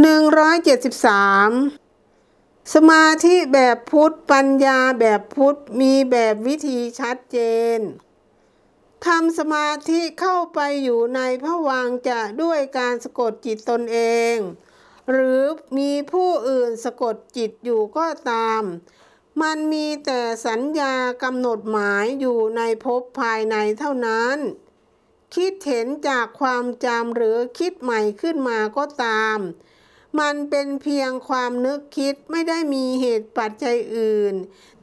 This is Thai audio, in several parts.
173 สมาธิแบบพุทธ ปัญญาแบบพุทธ มีแบบวิธีชัดเจนทำสมาธิเข้าไปอยู่ในพระวังจะด้วยการสะกดจิตตนเอง หรือมีผู้อื่นสะกดจิตอยู่ก็ตาม มันมีแต่สัญญากำหนดหมายอยู่ในภพภายในเท่านั้น คิดเห็นจากความจำหรือคิดใหม่ขึ้นมาก็ตาม มันเป็นเพียงความนึกคิดไม่ได้มีเหตุปัจจัยอื่น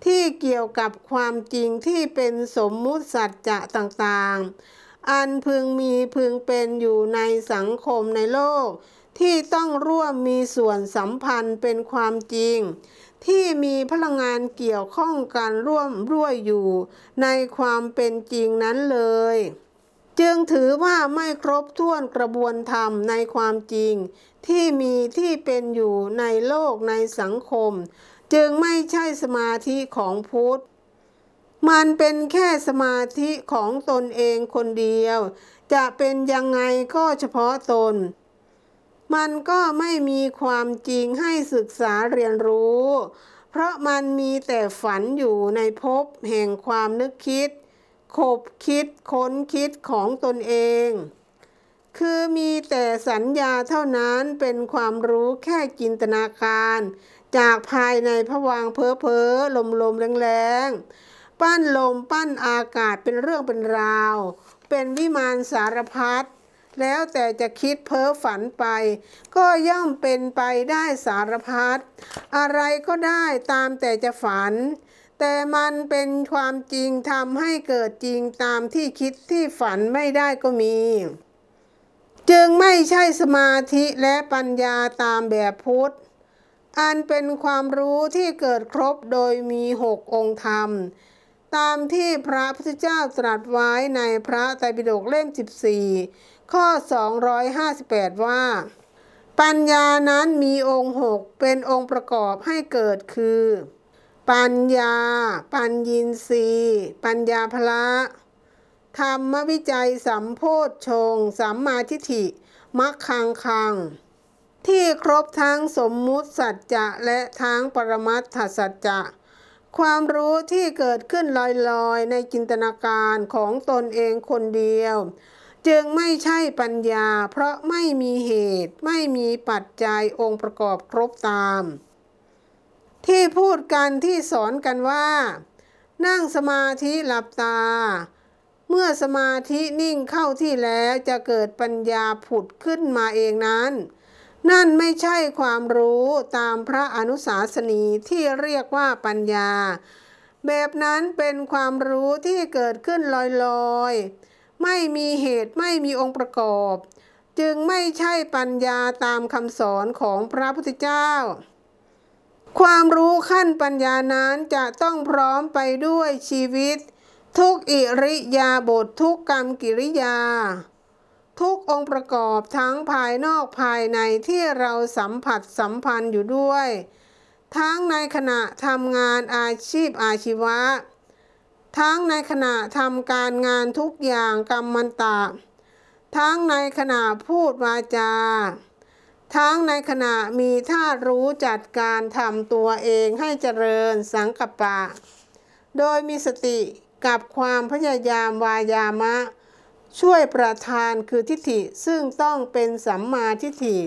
ที่เกี่ยวกับความจริงที่เป็นสมมุติสัจจะต่างๆ อันพึงมีพึงเป็นอยู่ในสังคมในโลก ที่ต้องร่วมมีส่วนสัมพันธ์เป็นความจริง ที่มีพลังงานเกี่ยวข้องกันร่วมร่วยอยู่ ในความเป็นจริงนั้นเลย จึงถือว่าไม่ครบถ้วนกระบวนธรรมในความจริง ที่มีที่เป็นอยู่ในโลกในสังคม จึงไม่ใช่สมาธิของพุทธ มันเป็นแค่สมาธิของตนเองคนเดียว จะเป็นยังไงก็เฉพาะตน มันก็ไม่มีความจริงให้ศึกษาเรียนรู้ เพราะมันมีแต่ฝันอยู่ในภพแห่งความนึกคิด ขบคิดค้นคิดของตนเอง คือมีแต่สัญญาเท่านั้นเป็นความรู้แค่จินตนาการ จากภายในผวังเพ้อเพ้อลมลมๆแรงๆ ปั้นลมปั้นอากาศเป็นเรื่องเป็นราว เป็นวิมานสารพัดแล้วแต่จะคิดเพ้อฝันไป ก็ย่อมเป็นไปได้สารพัดอะไรก็ได้ตามแต่จะฝัน แต่มันเป็นความจริงทำให้เกิดจริงตามที่คิดที่ฝันไม่ได้ก็มี จึงไม่ใช่สมาธิและปัญญาตามแบบพุทธ อันเป็นความรู้ที่เกิดครบโดยมีหกองค์ธรรม ตามที่พระพุทธเจ้าตรัสไว้ในพระไตรปิฎกเล่ม 14 ข้อ 258 ว่า ปัญญานั้นมีองค์หกเป็นองค์ประกอบให้เกิดคือ ปัญญา ปัญญินรีปัญญาพละธรรมวิจัยสัมโพธชง สัมมาทิฏฐิมัคคังคัง ที่ครบทั้งสมมุติสัจจะและทั้งปรมัตถสัจจะ ความรู้ที่เกิดขึ้นลอยๆ ในจินตนาการของตนเองคนเดียว จึงไม่ใช่ปัญญา เพราะไม่มีเหตุไม่มีปัจจัยองค์ประกอบครบตาม ที่พูดกันที่สอนกันว่า นั่งสมาธิหลับตา เมื่อสมาธินิ่งเข้าที่แล้วจะเกิดปัญญาผุดขึ้นมาเองนั้น นั่นไม่ใช่ความรู้ตามพระอนุสาสนีที่เรียกว่าปัญญา แบบนั้นเป็นความรู้ที่เกิดขึ้นลอยๆ ไม่มีเหตุไม่มีองค์ประกอบ จึงไม่ใช่ปัญญาตามคำสอนของพระพุทธเจ้า ความรู้ขั้นปัญญานั้นจะต้องพร้อมไปด้วยชีวิต ทุกอิริยาบถททุกกรรมกิริยา ทุกองค์ประกอบทั้งภายนอกภายในที่เราสัมผัสสัมพันธ์อยู่ด้วย ทั้งในขณะทำงานอาชีพอาชีวะ ทั้งในขณะทำการงานทุกอย่างกรรมมันตะ ทั้งในขณะพูดวาจา ทั้งในขณะมีท่ารู้จัดการทำตัวเองให้เจริญสังกปะ โดยมีสติกับความพยายามวายามะ ช่วยประทานคือทิฏฐิซึ่งต้องเป็นสัมมาทิฏฐิ